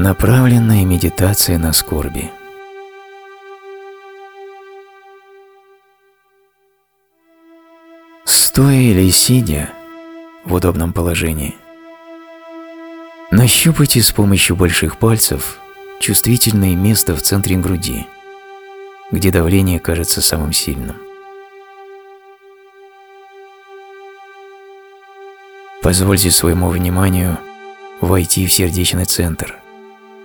Направленная медитация на скорби. Стоя или сидя в удобном положении, нащупайте с помощью больших пальцев чувствительное место в центре груди, где давление кажется самым сильным. Позвольте своему вниманию войти в сердечный центр –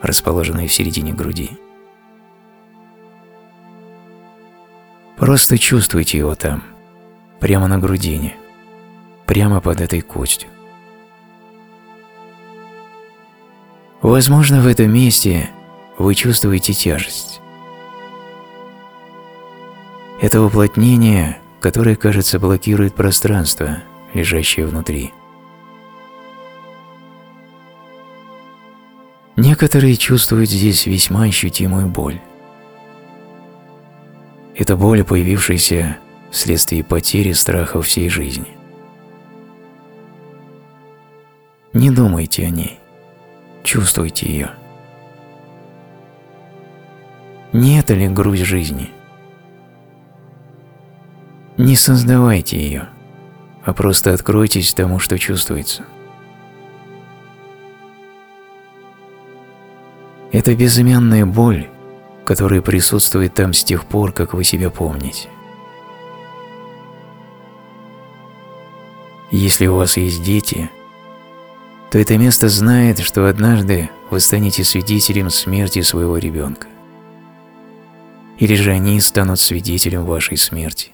расположенной в середине груди. Просто чувствуйте его там, прямо на грудине, прямо под этой костью. Возможно, в этом месте вы чувствуете тяжесть. Это уплотнение, которое, кажется, блокирует пространство, лежащее внутри. Некоторые чувствуют здесь весьма ощутимую боль. Это боль, появившаяся вследствие потери страха всей жизни. Не думайте о ней, чувствуйте ее. Не это ли грусть жизни? Не создавайте ее, а просто откройтесь тому, что чувствуется. Это безымянная боль, которая присутствует там с тех пор, как вы себя помните. Если у вас есть дети, то это место знает, что однажды вы станете свидетелем смерти своего ребенка. Или же они станут свидетелем вашей смерти.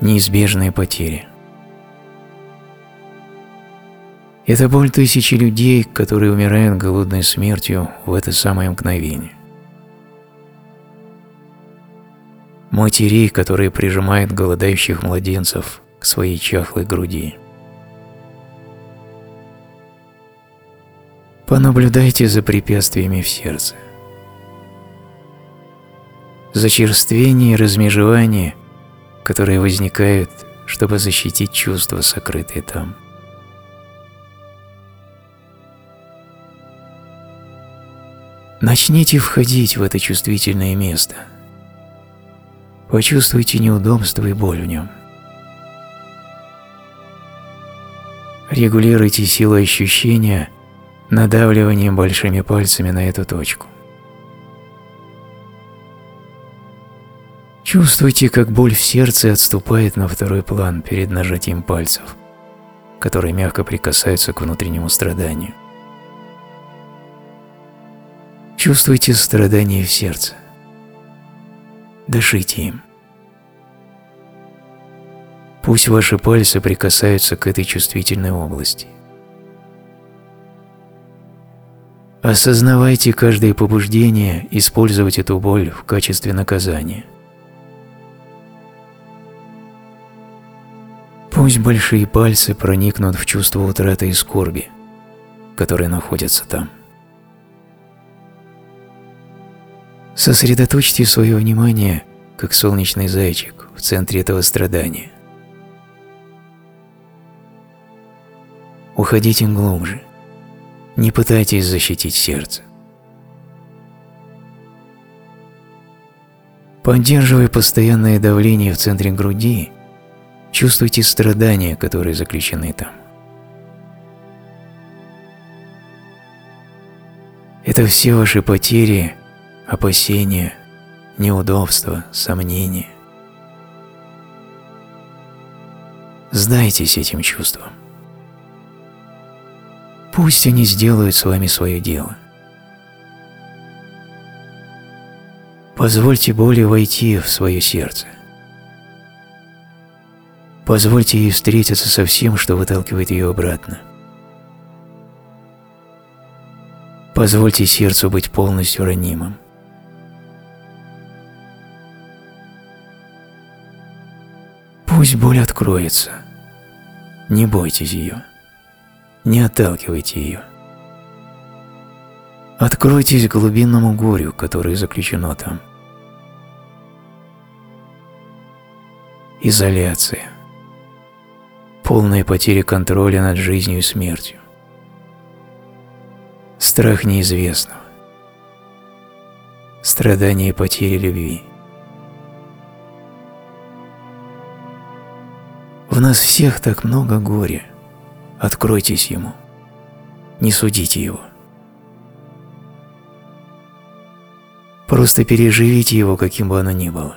Неизбежная потеря. Это боль тысячи людей, которые умирают голодной смертью в это самое мгновение. Матерей, которые прижимают голодающих младенцев к своей чахлой груди. Понаблюдайте за препятствиями в сердце. Зачерствение и размежевание, которые возникают, чтобы защитить чувства, сокрытые там. Начните входить в это чувствительное место. Почувствуйте неудобство и боль в нем. Регулируйте силу ощущения надавливанием большими пальцами на эту точку. Чувствуйте, как боль в сердце отступает на второй план перед нажатием пальцев, которые мягко прикасаются к внутреннему страданию. Чувствуйте страдание в сердце. Дышите им. Пусть ваши пальцы прикасаются к этой чувствительной области. Осознавайте каждое побуждение использовать эту боль в качестве наказания. Пусть большие пальцы проникнут в чувство утраты и скорби, которые находятся там. Сосредоточьте свое внимание, как солнечный зайчик, в центре этого страдания. Уходите глубже. Не пытайтесь защитить сердце. Поддерживая постоянное давление в центре груди, чувствуйте страдания, которые заключены там. Это все ваши потери опасения, неудобства, сомнения. Сдайтесь этим чувствам. Пусть они сделают с вами свое дело. Позвольте боли войти в свое сердце. Позвольте ей встретиться со всем, что выталкивает ее обратно. Позвольте сердцу быть полностью ранимым. Пусть боль откроется. Не бойтесь ее. Не отталкивайте ее. Откройтесь глубинному горю, которое заключено там. Изоляция. Полная потеря контроля над жизнью и смертью. страх неизвестного, страдание и потери любви. В нас всех так много горя. Откройтесь ему. Не судите его. Просто переживите его, каким бы оно ни было.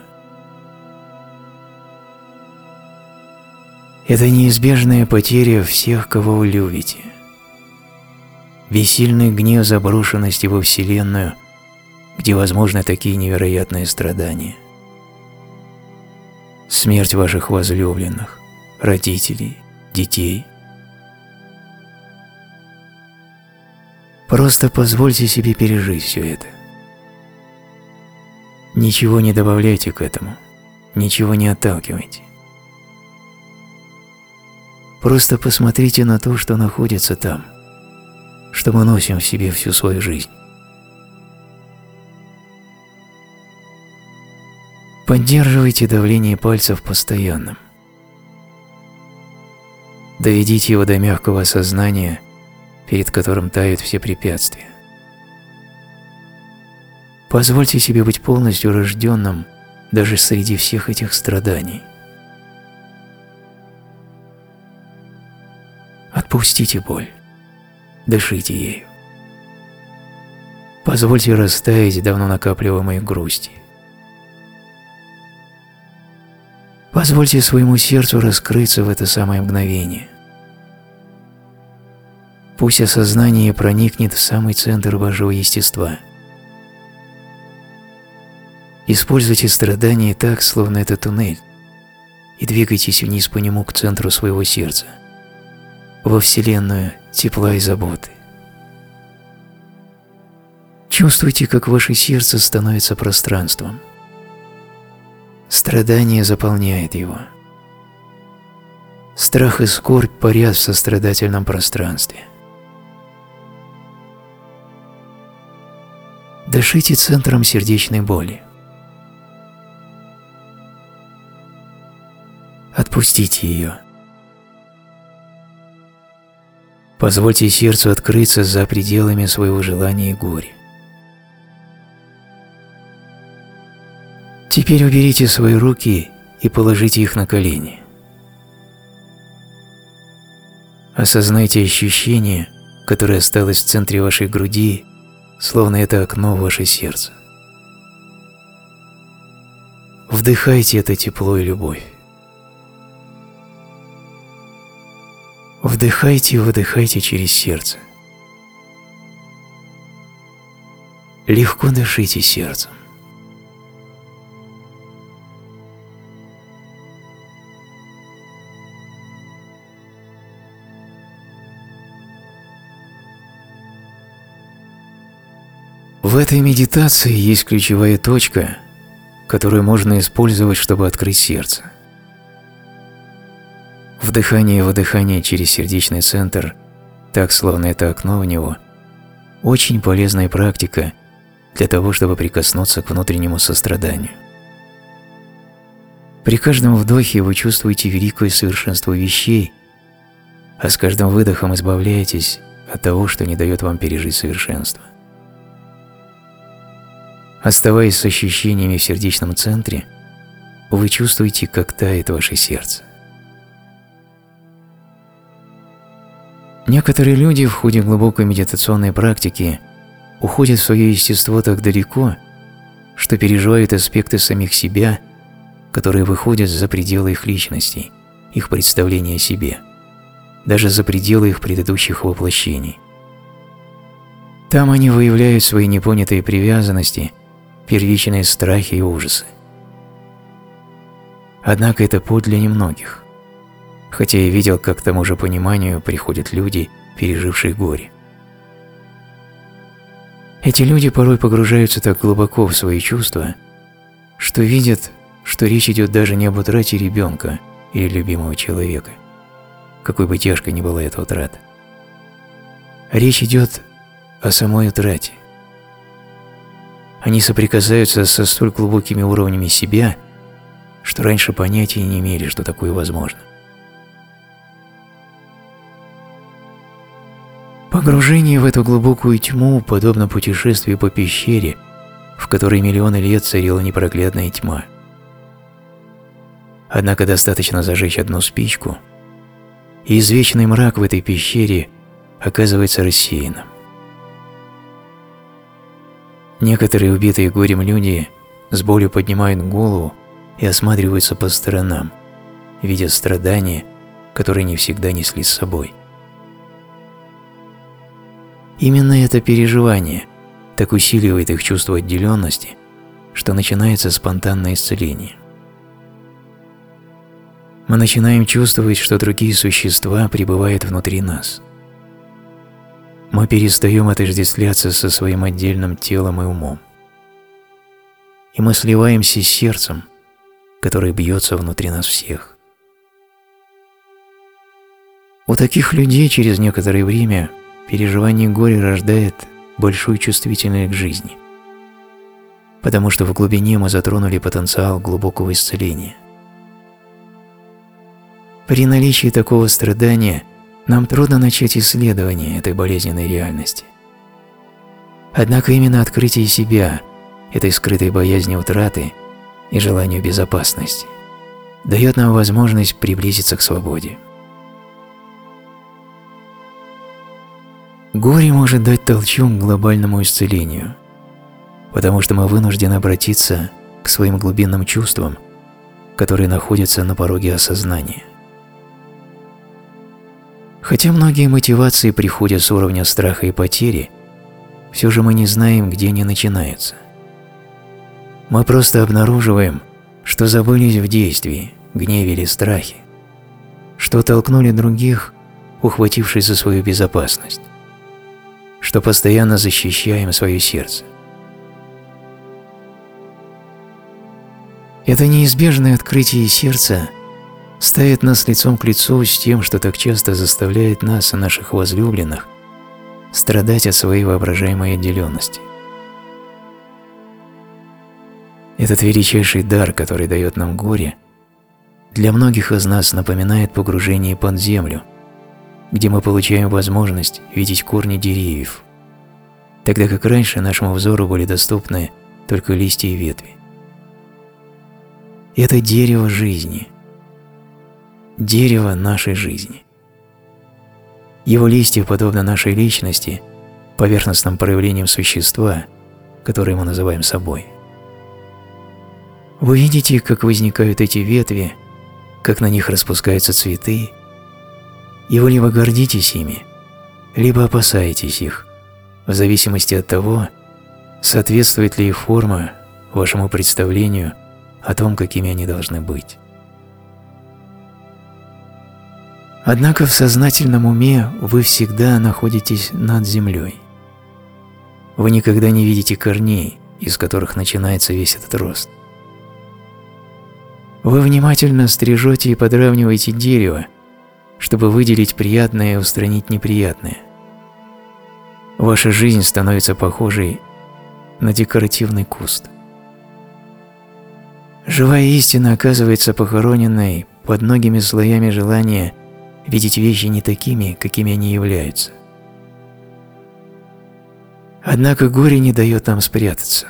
Это неизбежная потеря всех, кого вы любите. Бессильный гнев заброшенности во Вселенную, где возможны такие невероятные страдания. Смерть ваших возлюбленных, родителей, детей. Просто позвольте себе пережить все это. Ничего не добавляйте к этому, ничего не отталкивайте. Просто посмотрите на то, что находится там, что мы носим в себе всю свою жизнь. Поддерживайте давление пальцев постоянным. Доведите его до мягкого сознания, перед которым тают все препятствия. Позвольте себе быть полностью рожденным даже среди всех этих страданий. Отпустите боль, дышите ею. Позвольте растаять давно накапливаемой грусти. Позвольте своему сердцу раскрыться в это самое мгновение. Пусть осознание проникнет в самый центр вашего естества. Используйте страдания так, словно это туннель, и двигайтесь вниз по нему к центру своего сердца – во Вселенную тепла и заботы. Чувствуйте, как ваше сердце становится пространством. Страдание заполняет его. Страх и скорбь парят в сострадательном пространстве. Дышите центром сердечной боли. Отпустите ее. Позвольте сердцу открыться за пределами своего желания и горя. Теперь уберите свои руки и положите их на колени. Осознайте ощущение, которое осталось в центре вашей груди, словно это окно в ваше сердце. Вдыхайте это тепло и любовь. Вдыхайте и выдыхайте через сердце. Легко дышите сердцем. Этой медитации есть ключевая точка, которую можно использовать, чтобы открыть сердце. Вдыхание и выдыхание через сердечный центр, так словно это окно в него, очень полезная практика для того, чтобы прикоснуться к внутреннему состраданию. При каждом вдохе вы чувствуете великое совершенство вещей, а с каждым выдохом избавляетесь от того, что не дает вам пережить совершенство. Оставаясь с ощущениями в сердечном центре, вы чувствуете, как тает ваше сердце. Некоторые люди в ходе глубокой медитационной практики уходят в свое естество так далеко, что переживают аспекты самих себя, которые выходят за пределы их личностей, их представления о себе, даже за пределы их предыдущих воплощений. Там они выявляют свои непонятые привязанности, первичные страхи и ужасы. Однако это путь для немногих хотя я видел, как к тому же пониманию приходят люди, пережившие горе. Эти люди порой погружаются так глубоко в свои чувства, что видят, что речь идет даже не об утрате ребенка или любимого человека, какой бы тяжкой ни была эта утрата. Речь идет о самой утрате. Они соприкасаются со столь глубокими уровнями себя, что раньше понятия не имели, что такое возможно. Погружение в эту глубокую тьму подобно путешествию по пещере, в которой миллионы лет царила непроглядная тьма. Однако достаточно зажечь одну спичку, и извечный мрак в этой пещере оказывается рассеянным. Некоторые убитые горем люди с болью поднимают голову и осматриваются по сторонам, видя страдания, которые не всегда несли с собой. Именно это переживание так усиливает их чувство отделенности, что начинается спонтанное исцеление. Мы начинаем чувствовать, что другие существа пребывают внутри нас. Мы перестаем отождествляться со своим отдельным телом и умом. И мы сливаемся с сердцем, которое бьется внутри нас всех. У таких людей через некоторое время переживание горя рождает большую чувствительность к жизни, потому что в глубине мы затронули потенциал глубокого исцеления. При наличии такого страдания нам трудно начать исследование этой болезненной реальности. Однако именно открытие себя, этой скрытой боязни утраты и желанию безопасности, дает нам возможность приблизиться к свободе. Горе может дать толчок к глобальному исцелению, потому что мы вынуждены обратиться к своим глубинным чувствам, которые находятся на пороге осознания. Хотя многие мотивации приходят с уровня страха и потери, все же мы не знаем, где они начинаются. Мы просто обнаруживаем, что забылись в действии, гневе или страхе, что толкнули других, ухватившись за свою безопасность что постоянно защищаем свое сердце. Это неизбежное открытие сердца ставит нас лицом к лицу с тем, что так часто заставляет нас и наших возлюбленных страдать от своей воображаемой отделенности. Этот величайший дар, который дает нам горе, для многих из нас напоминает погружение под землю – где мы получаем возможность видеть корни деревьев, тогда как раньше нашему взору были доступны только листья и ветви. Это дерево жизни, дерево нашей жизни. Его листья, подобно нашей личности, поверхностным проявлением существа, которое мы называем собой. Вы видите, как возникают эти ветви, как на них распускаются цветы, и вы либо гордитесь ими, либо опасаетесь их, в зависимости от того, соответствует ли их форма вашему представлению о том, какими они должны быть. Однако в сознательном уме вы всегда находитесь над землей. Вы никогда не видите корней, из которых начинается весь этот рост. Вы внимательно стрижете и подравниваете дерево, чтобы выделить приятное и устранить неприятное. Ваша жизнь становится похожей на декоративный куст. Живая истина оказывается похороненной под многими слоями желания видеть вещи не такими, какими они являются. Однако горе не дает нам спрятаться.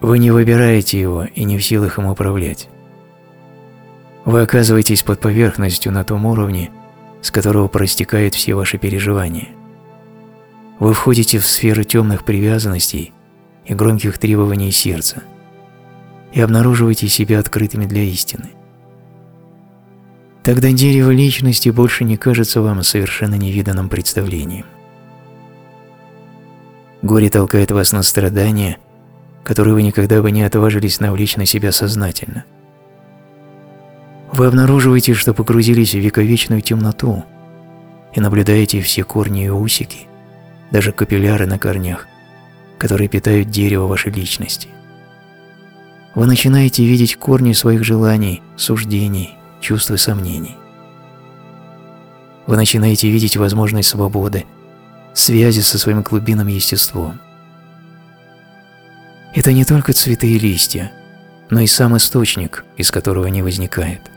Вы не выбираете его и не в силах им управлять. Вы оказываетесь под поверхностью на том уровне, с которого проистекают все ваши переживания. Вы входите в сферу темных привязанностей и громких требований сердца и обнаруживаете себя открытыми для истины. Тогда дерево личности больше не кажется вам совершенно невиданным представлением. Горе толкает вас на страдания, которые вы никогда бы не отважились навлечь на себя сознательно – вы обнаруживаете, что погрузились в вековечную темноту и наблюдаете все корни и усики, даже капилляры на корнях, которые питают дерево вашей личности. Вы начинаете видеть корни своих желаний, суждений, чувств и сомнений. Вы начинаете видеть возможность свободы, связи со своим глубинным естеством. Это не только цветы и листья, но и сам источник, из которого они возникают.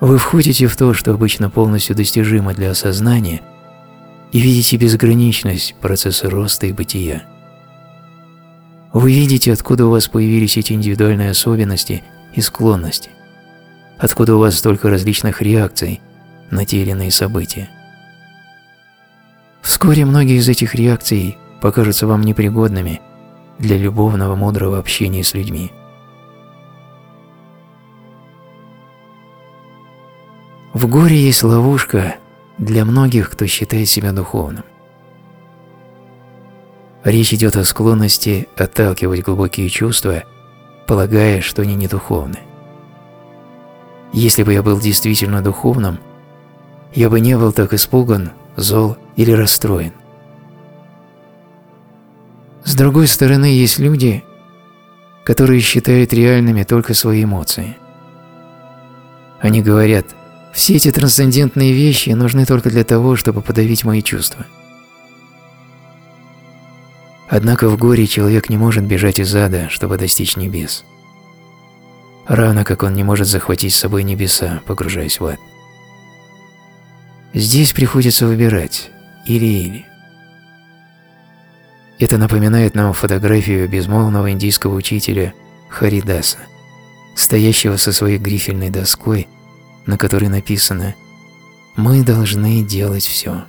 Вы входите в то, что обычно полностью достижимо для осознания, и видите безграничность процесса роста и бытия. Вы видите, откуда у вас появились эти индивидуальные особенности и склонности, откуда у вас столько различных реакций на те или иные события. Вскоре многие из этих реакций покажутся вам непригодными для любовного мудрого общения с людьми. В горе есть ловушка для многих, кто считает себя духовным. Речь идет о склонности отталкивать глубокие чувства, полагая, что они не духовны. Если бы я был действительно духовным, я бы не был так испуган, зол или расстроен. С другой стороны, есть люди, которые считают реальными только свои эмоции. Они говорят, все эти трансцендентные вещи нужны только для того, чтобы подавить мои чувства. Однако в горе человек не может бежать из ада, чтобы достичь небес. Равно как он не может захватить с собой небеса, погружаясь в ад. Здесь приходится выбирать или-или. Это напоминает нам фотографию безмолвного индийского учителя Харидаса, стоящего со своей грифельной доской, на которой написано «Мы должны делать все».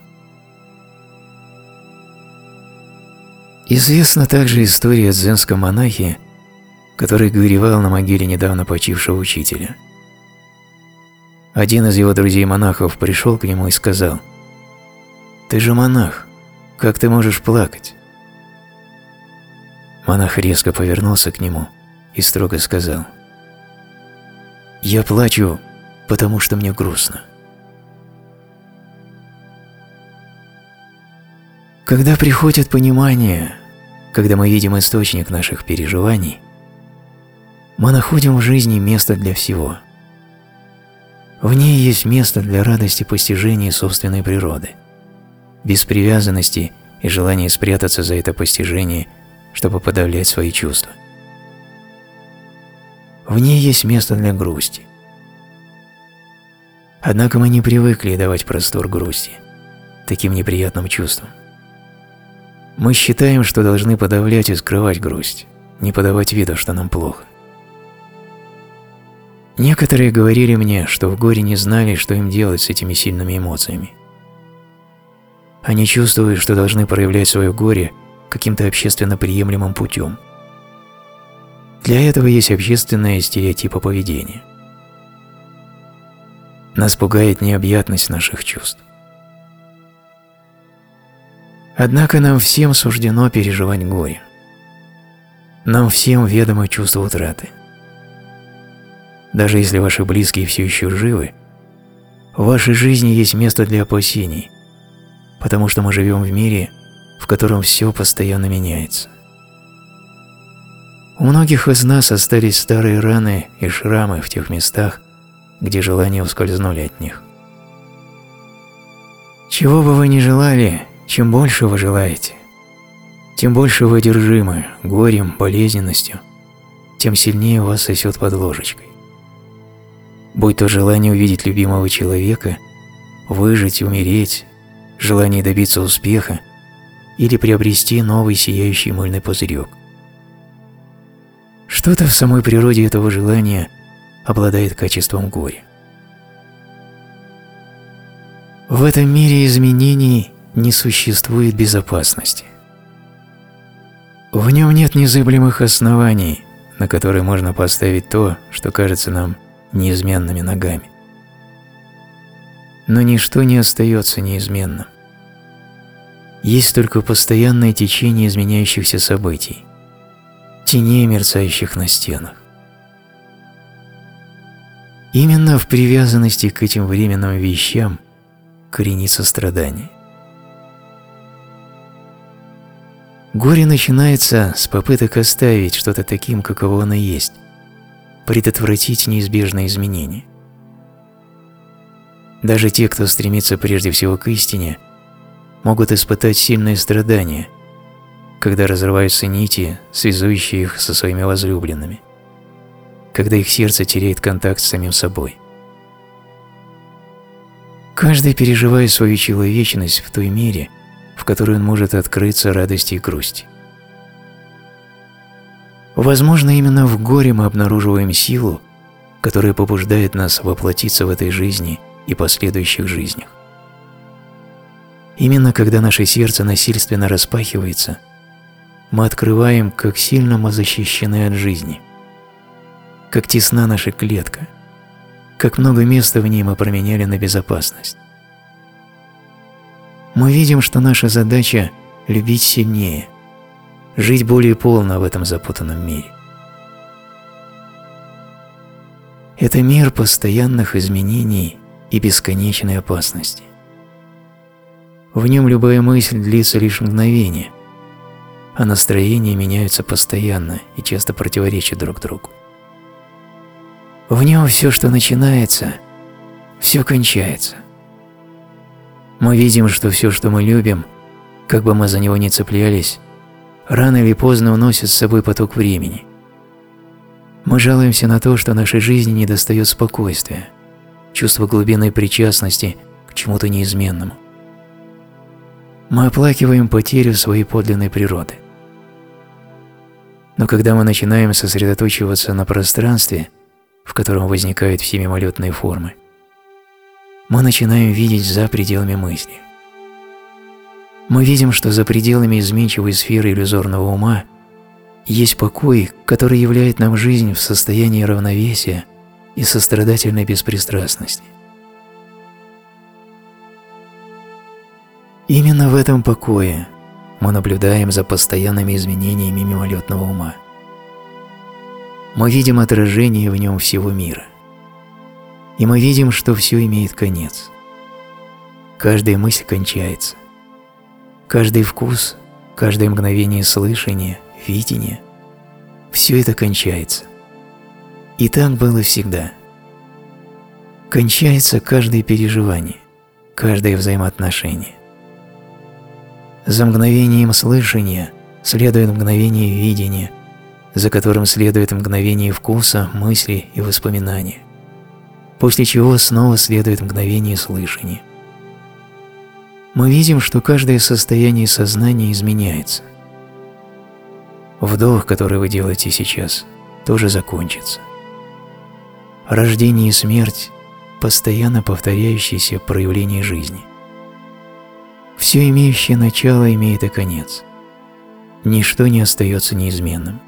Известна также история дзенского монахи, который горевал на могиле недавно почившего учителя. Один из его друзей-монахов пришел к нему и сказал, «Ты же монах, как ты можешь плакать?» Монах резко повернулся к нему и строго сказал, «Я плачу, потому что мне грустно». Когда приходит понимание, когда мы видим источник наших переживаний, мы находим в жизни место для всего. В ней есть место для радости постижения собственной природы, без привязанности и желания спрятаться за это постижение – чтобы подавлять свои чувства. В ней есть место для грусти. Однако мы не привыкли давать простор грусти, таким неприятным чувствам. Мы считаем, что должны подавлять и скрывать грусть, не подавать вида, что нам плохо. Некоторые говорили мне, что в горе не знали, что им делать с этими сильными эмоциями. Они чувствуют, что должны проявлять свое горе каким-то общественно приемлемым путем. Для этого есть общественные стереотипы поведения. Нас пугает необъятность наших чувств. Однако нам всем суждено переживать горе. Нам всем ведомо чувство утраты. Даже если ваши близкие все еще живы, в вашей жизни есть место для опасений, потому что мы живем в мире, в котором все постоянно меняется. У многих из нас остались старые раны и шрамы в тех местах, где желания ускользнули от них. Чего бы вы ни желали, чем больше вы желаете, тем больше вы одержимы горем, болезненностью, тем сильнее вас сосет под ложечкой. Будь то желание увидеть любимого человека, выжить, умереть, желание добиться успеха – или приобрести новый сияющий мыльный пузырек. Что-то в самой природе этого желания обладает качеством горя. В этом мире изменений не существует безопасности. В нем нет незыблемых оснований, на которые можно поставить то, что кажется нам неизменными ногами. Но ничто не остается неизменным есть только постоянное течение изменяющихся событий, теней, мерцающих на стенах. Именно в привязанности к этим временным вещам коренится страдание. Горе начинается с попыток оставить что-то таким, каково оно есть, предотвратить неизбежные изменения. Даже те, кто стремится прежде всего к истине – могут испытать сильные страдания, когда разрываются нити, связующие их со своими возлюбленными, когда их сердце теряет контакт с самим собой. Каждый переживает свою человечность в той мере, в которой он может открыться радости и грусти. Возможно, именно в горе мы обнаруживаем силу, которая побуждает нас воплотиться в этой жизни и последующих жизнях. Именно когда наше сердце насильственно распахивается, мы открываем, как сильно мы защищены от жизни, как тесна наша клетка, как много места в ней мы променяли на безопасность. Мы видим, что наша задача – любить сильнее – жить более полно в этом запутанном мире. Это мир постоянных изменений и бесконечной опасности. В нем любая мысль длится лишь мгновение, а настроения меняются постоянно и часто противоречат друг другу. В нем все, что начинается, все кончается. Мы видим, что все, что мы любим, как бы мы за него ни цеплялись, рано или поздно уносит с собой поток времени. Мы жалуемся на то, что нашей жизни недостает спокойствия, чувства глубинной причастности к чему-то неизменному. Мы оплакиваем потерю своей подлинной природы. Но когда мы начинаем сосредоточиваться на пространстве, в котором возникают все мимолетные формы, мы начинаем видеть за пределами мысли – мы видим, что за пределами изменчивой сферы иллюзорного ума есть покой, который являет нам жизнь в состоянии равновесия и сострадательной беспристрастности. Именно в этом покое мы наблюдаем за постоянными изменениями мимолетного ума. Мы видим отражение в нем всего мира. И мы видим, что все имеет конец. Каждая мысль кончается. Каждый вкус, каждое мгновение слышания, видения – все это кончается. И так было всегда. Кончается каждое переживание, каждое взаимоотношение. За мгновением слышания следует мгновение видения, за которым следует мгновение вкуса, мысли и воспоминания, после чего снова следует мгновение слышания мы видим, что каждое состояние сознания изменяется. Вдох, который вы делаете сейчас, тоже закончится. Рождение и смерть – постоянно повторяющиеся проявления жизни. Все имеющее начало имеет и конец. Ничто не остается неизменным.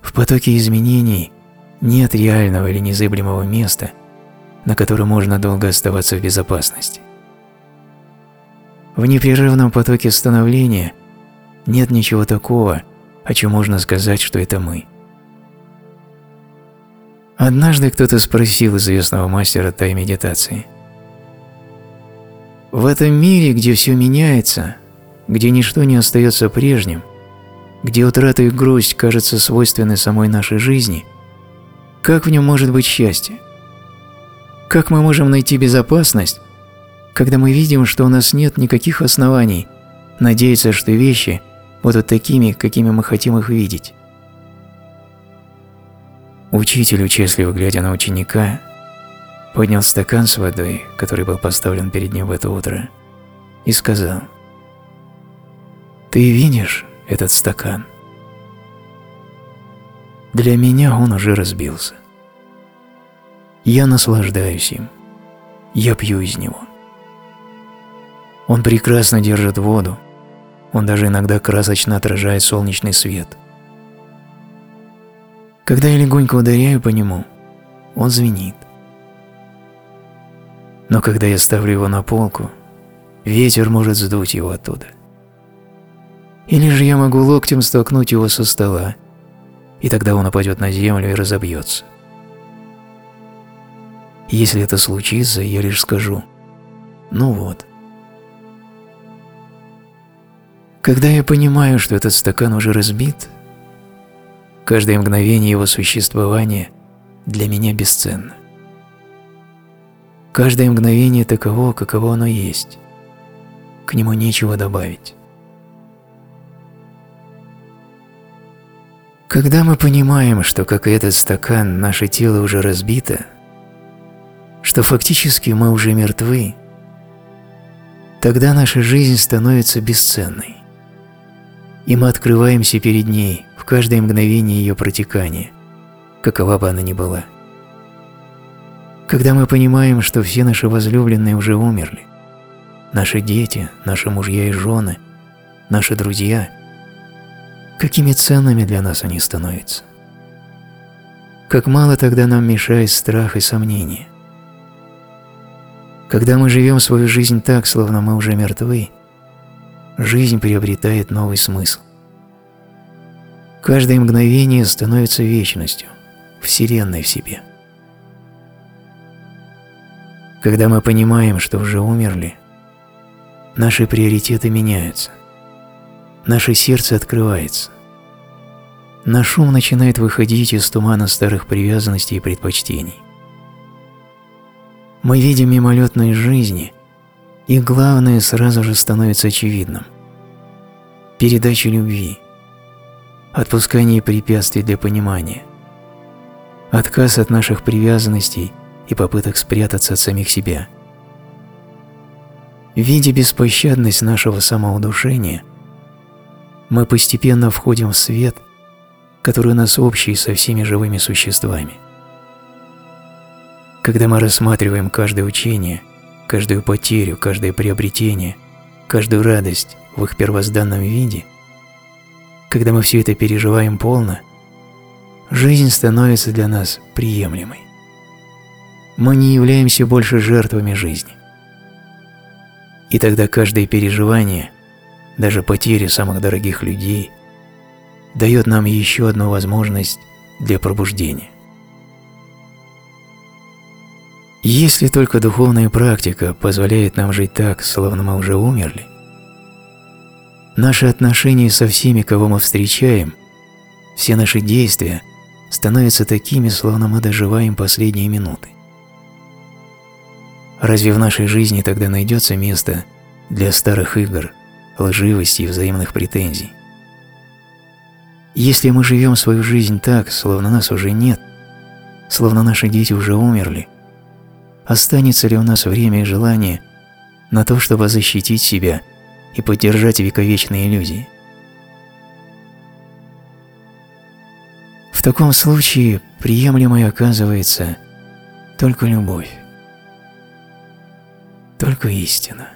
В потоке изменений нет реального или незыблемого места, на котором можно долго оставаться в безопасности. В непрерывном потоке становления нет ничего такого, о чем можно сказать, что это мы. Однажды кто-то спросил известного мастера тай-медитации. В этом мире, где все меняется, где ничто не остается прежним, где утрата и грусть кажутся свойственны самой нашей жизни, как в нем может быть счастье? Как мы можем найти безопасность, когда мы видим, что у нас нет никаких оснований надеяться, что вещи будут такими, какими мы хотим их видеть. Учитель, участливо глядя на ученика, поднял стакан с водой, который был поставлен перед ним в это утро, и сказал, «Ты видишь этот стакан? Для меня он уже разбился. Я наслаждаюсь им, я пью из него. Он прекрасно держит воду, он даже иногда красочно отражает солнечный свет. Когда я легонько ударяю по нему, он звенит. Но когда я ставлю его на полку, ветер может сдуть его оттуда. Или же я могу локтем столкнуть его со стола, и тогда он упадет на землю и разобьется. Если это случится, я лишь скажу «Ну вот, Когда я понимаю, что этот стакан уже разбит, каждое мгновение его существования для меня бесценно. Каждое мгновение таково, каково оно есть. К нему нечего добавить. Когда мы понимаем, что, как и этот стакан, наше тело уже разбито, что фактически мы уже мертвы, Тогда наша жизнь становится бесценной, и мы открываемся перед ней в каждое мгновение ее протекания, какова бы она ни была. Когда мы понимаем, что все наши возлюбленные уже умерли, наши дети, наши мужья и жены, наши друзья, какими ценными для нас они становятся. Как мало тогда нам мешает страх и сомнение. Когда мы живем свою жизнь так, словно мы уже мертвы, жизнь приобретает новый смысл. Каждое мгновение становится вечностью, вселенной в себе. Когда мы понимаем, что уже умерли, наши приоритеты меняются. Наше сердце открывается. Наш ум начинает выходить из тумана старых привязанностей и предпочтений. Мы видим мимолетные жизни, и главное сразу же становится очевидным. Передача любви, отпускание препятствий для понимания, отказ от наших привязанностей и попыток спрятаться от самих себя. Видя беспощадность нашего самоудушения, мы постепенно входим в свет, который у нас общий со всеми живыми существами. Когда мы рассматриваем каждое учение, каждую потерю, каждое приобретение, каждую радость в их первозданном виде, когда мы все это переживаем полно, жизнь становится для нас приемлемой мы не являемся больше жертвами жизни. И тогда каждое переживание, даже потеря самых дорогих людей, дает нам еще одну возможность для пробуждения. Если только духовная практика позволяет нам жить так, словно мы уже умерли, наши отношения со всеми, кого мы встречаем, все наши действия становятся такими, словно мы доживаем последние минуты. Разве в нашей жизни тогда найдется место для старых игр, лживости и взаимных претензий? Если мы живем свою жизнь так, словно нас уже нет, словно наши дети уже умерли, останется ли у нас время и желание на то, чтобы защитить себя и поддержать вековечные иллюзии? В таком случае приемлемой оказывается только любовь только истина.